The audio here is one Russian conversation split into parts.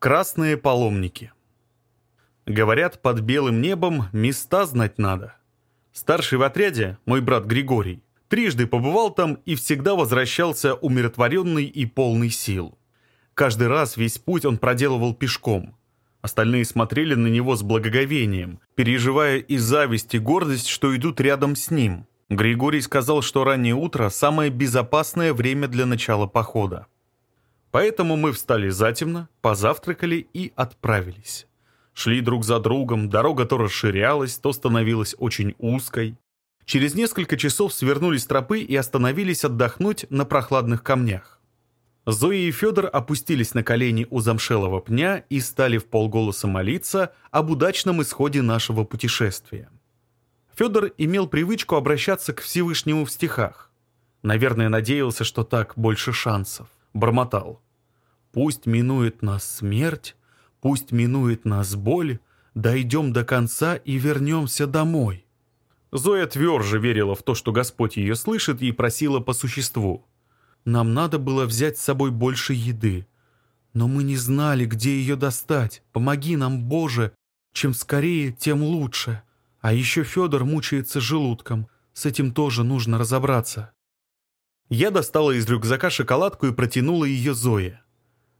Красные паломники. Говорят, под белым небом места знать надо. Старший в отряде, мой брат Григорий, трижды побывал там и всегда возвращался умиротворенный и полный сил. Каждый раз весь путь он проделывал пешком. Остальные смотрели на него с благоговением, переживая и зависть, и гордость, что идут рядом с ним. Григорий сказал, что раннее утро – самое безопасное время для начала похода. Поэтому мы встали затемно, позавтракали и отправились. Шли друг за другом, дорога то расширялась, то становилась очень узкой. Через несколько часов свернули с тропы и остановились отдохнуть на прохладных камнях. Зоя и Федор опустились на колени у замшелого пня и стали в полголоса молиться об удачном исходе нашего путешествия. Федор имел привычку обращаться к Всевышнему в стихах. Наверное, надеялся, что так больше шансов бормотал. «Пусть минует нас смерть, пусть минует нас боль, дойдем до конца и вернемся домой». Зоя тверже верила в то, что Господь ее слышит, и просила по существу. «Нам надо было взять с собой больше еды, но мы не знали, где ее достать. Помоги нам, Боже, чем скорее, тем лучше. А еще Федор мучается желудком, с этим тоже нужно разобраться». Я достала из рюкзака шоколадку и протянула ее Зое.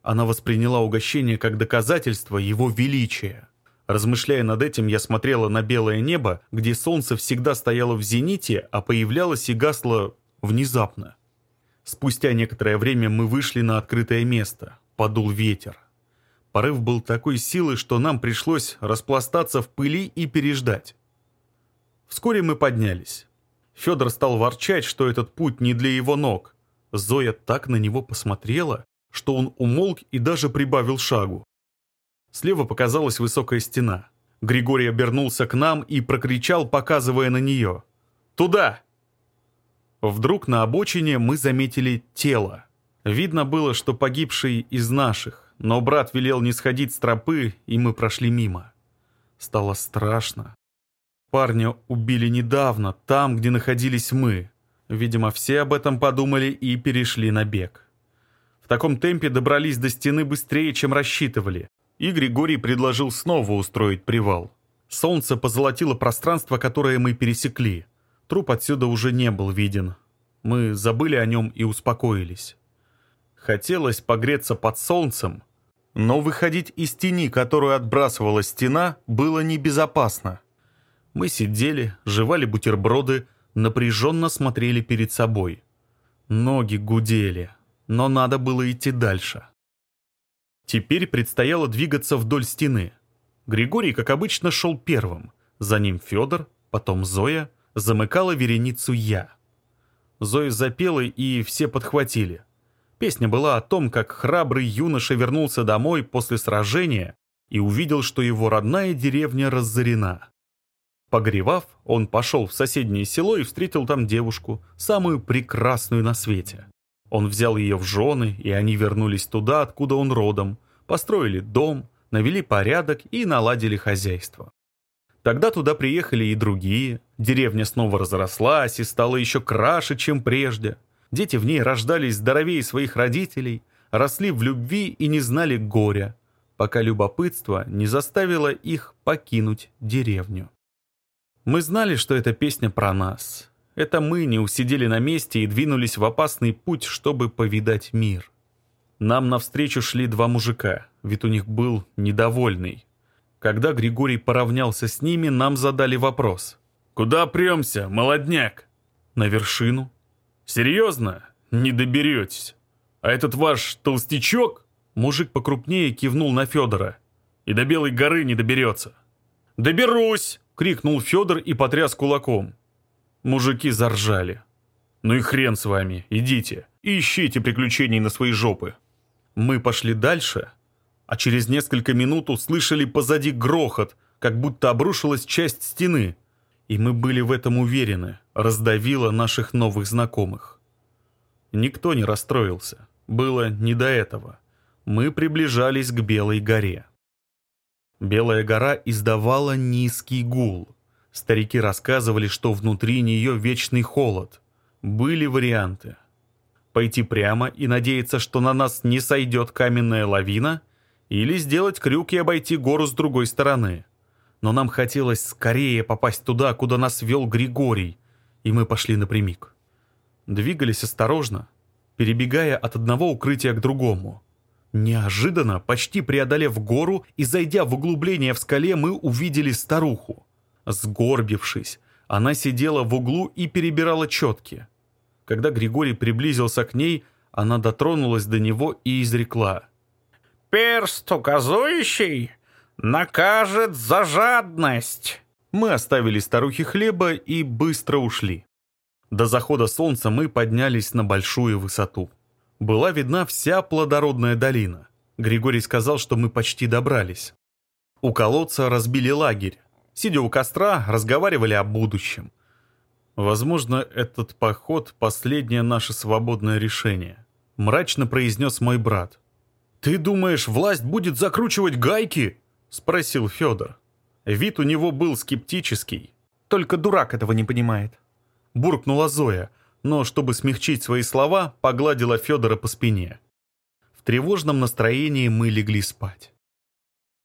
Она восприняла угощение как доказательство его величия. Размышляя над этим, я смотрела на белое небо, где солнце всегда стояло в зените, а появлялось и гасло внезапно. Спустя некоторое время мы вышли на открытое место. Подул ветер. Порыв был такой силы, что нам пришлось распластаться в пыли и переждать. Вскоре мы поднялись. Федор стал ворчать, что этот путь не для его ног. Зоя так на него посмотрела, что он умолк и даже прибавил шагу. Слева показалась высокая стена. Григорий обернулся к нам и прокричал, показывая на нее. «Туда!» Вдруг на обочине мы заметили тело. Видно было, что погибший из наших, но брат велел не сходить с тропы, и мы прошли мимо. Стало страшно. Парня убили недавно, там, где находились мы. Видимо, все об этом подумали и перешли на бег. В таком темпе добрались до стены быстрее, чем рассчитывали. И Григорий предложил снова устроить привал. Солнце позолотило пространство, которое мы пересекли. Труп отсюда уже не был виден. Мы забыли о нем и успокоились. Хотелось погреться под солнцем, но выходить из тени, которую отбрасывала стена, было небезопасно. Мы сидели, жевали бутерброды, напряженно смотрели перед собой. Ноги гудели но надо было идти дальше. Теперь предстояло двигаться вдоль стены. Григорий, как обычно, шел первым. За ним Федор, потом Зоя, замыкала вереницу я. Зоя запела, и все подхватили. Песня была о том, как храбрый юноша вернулся домой после сражения и увидел, что его родная деревня разорена. Погревав, он пошел в соседнее село и встретил там девушку, самую прекрасную на свете. Он взял ее в жены, и они вернулись туда, откуда он родом, построили дом, навели порядок и наладили хозяйство. Тогда туда приехали и другие. Деревня снова разрослась и стала еще краше, чем прежде. Дети в ней рождались здоровее своих родителей, росли в любви и не знали горя, пока любопытство не заставило их покинуть деревню. Мы знали, что эта песня про нас, это мы не усидели на месте и двинулись в опасный путь, чтобы повидать мир. Нам навстречу шли два мужика, вид у них был недовольный. Когда Григорий поравнялся с ними, нам задали вопрос. «Куда премся, молодняк?» «На вершину». «Серьезно? Не доберетесь. А этот ваш толстячок?» Мужик покрупнее кивнул на Федора. «И до Белой горы не доберется». «Доберусь!» — крикнул Федор и потряс кулаком. Мужики заржали. «Ну и хрен с вами, идите, ищите приключений на свои жопы». Мы пошли дальше, а через несколько минут услышали позади грохот, как будто обрушилась часть стены. И мы были в этом уверены, раздавило наших новых знакомых. Никто не расстроился, было не до этого. Мы приближались к Белой горе. Белая гора издавала низкий гул – Старики рассказывали, что внутри нее вечный холод. Были варианты. Пойти прямо и надеяться, что на нас не сойдет каменная лавина, или сделать крюк и обойти гору с другой стороны. Но нам хотелось скорее попасть туда, куда нас вел Григорий, и мы пошли напрямик. Двигались осторожно, перебегая от одного укрытия к другому. Неожиданно, почти преодолев гору и зайдя в углубление в скале, мы увидели старуху сгорбившись. Она сидела в углу и перебирала четки. Когда Григорий приблизился к ней, она дотронулась до него и изрекла. «Перст указующий накажет за жадность!» Мы оставили старухи хлеба и быстро ушли. До захода солнца мы поднялись на большую высоту. Была видна вся плодородная долина. Григорий сказал, что мы почти добрались. У колодца разбили лагерь сидя у костра, разговаривали о будущем. «Возможно, этот поход — последнее наше свободное решение», — мрачно произнес мой брат. «Ты думаешь, власть будет закручивать гайки?» — спросил Федор. Вид у него был скептический. «Только дурак этого не понимает». Буркнула Зоя, но, чтобы смягчить свои слова, погладила Федора по спине. В тревожном настроении мы легли спать.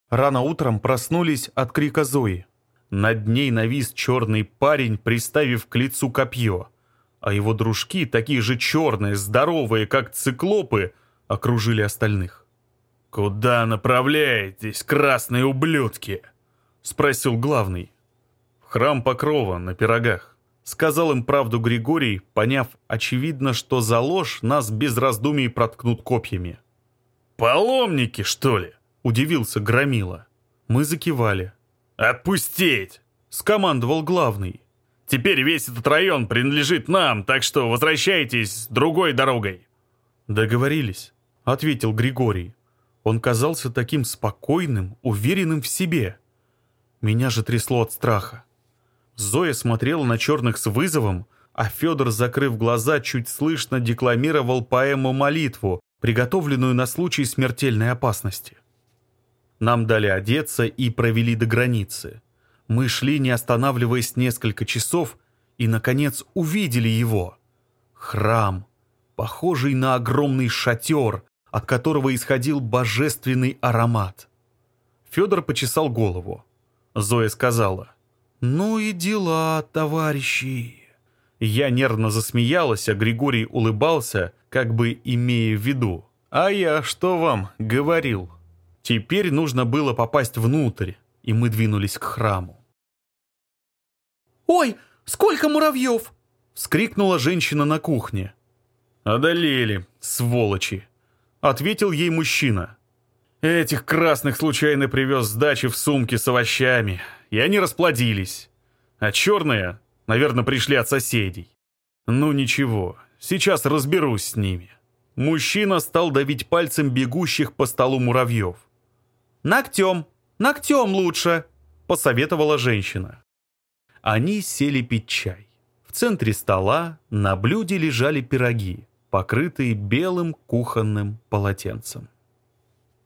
Рано утром проснулись от крика Зои. Над ней навис черный парень, приставив к лицу копье. А его дружки, такие же черные, здоровые, как циклопы, окружили остальных. «Куда направляетесь, красные ублюдки?» — спросил главный. «В храм Покрова на пирогах». Сказал им правду Григорий, поняв, очевидно, что за ложь нас без раздумий проткнут копьями. «Паломники, что ли?» — удивился Громила. Мы закивали. «Отпустить!» — скомандовал главный. «Теперь весь этот район принадлежит нам, так что возвращайтесь другой дорогой». «Договорились», — ответил Григорий. Он казался таким спокойным, уверенным в себе. Меня же трясло от страха. Зоя смотрела на черных с вызовом, а Федор, закрыв глаза, чуть слышно декламировал поэму-молитву, приготовленную на случай смертельной опасности. Нам дали одеться и провели до границы. Мы шли, не останавливаясь несколько часов, и, наконец, увидели его. Храм, похожий на огромный шатер, от которого исходил божественный аромат. Федор почесал голову. Зоя сказала, «Ну и дела, товарищи!» Я нервно засмеялась, а Григорий улыбался, как бы имея в виду. «А я что вам говорил?» Теперь нужно было попасть внутрь, и мы двинулись к храму. «Ой, сколько муравьев!» — вскрикнула женщина на кухне. «Одолели, сволочи!» — ответил ей мужчина. «Этих красных случайно привез с дачи в сумке с овощами, и они расплодились. А черные, наверное, пришли от соседей. Ну ничего, сейчас разберусь с ними». Мужчина стал давить пальцем бегущих по столу муравьев. «Ногтем! Ногтем лучше!» – посоветовала женщина. Они сели пить чай. В центре стола на блюде лежали пироги, покрытые белым кухонным полотенцем.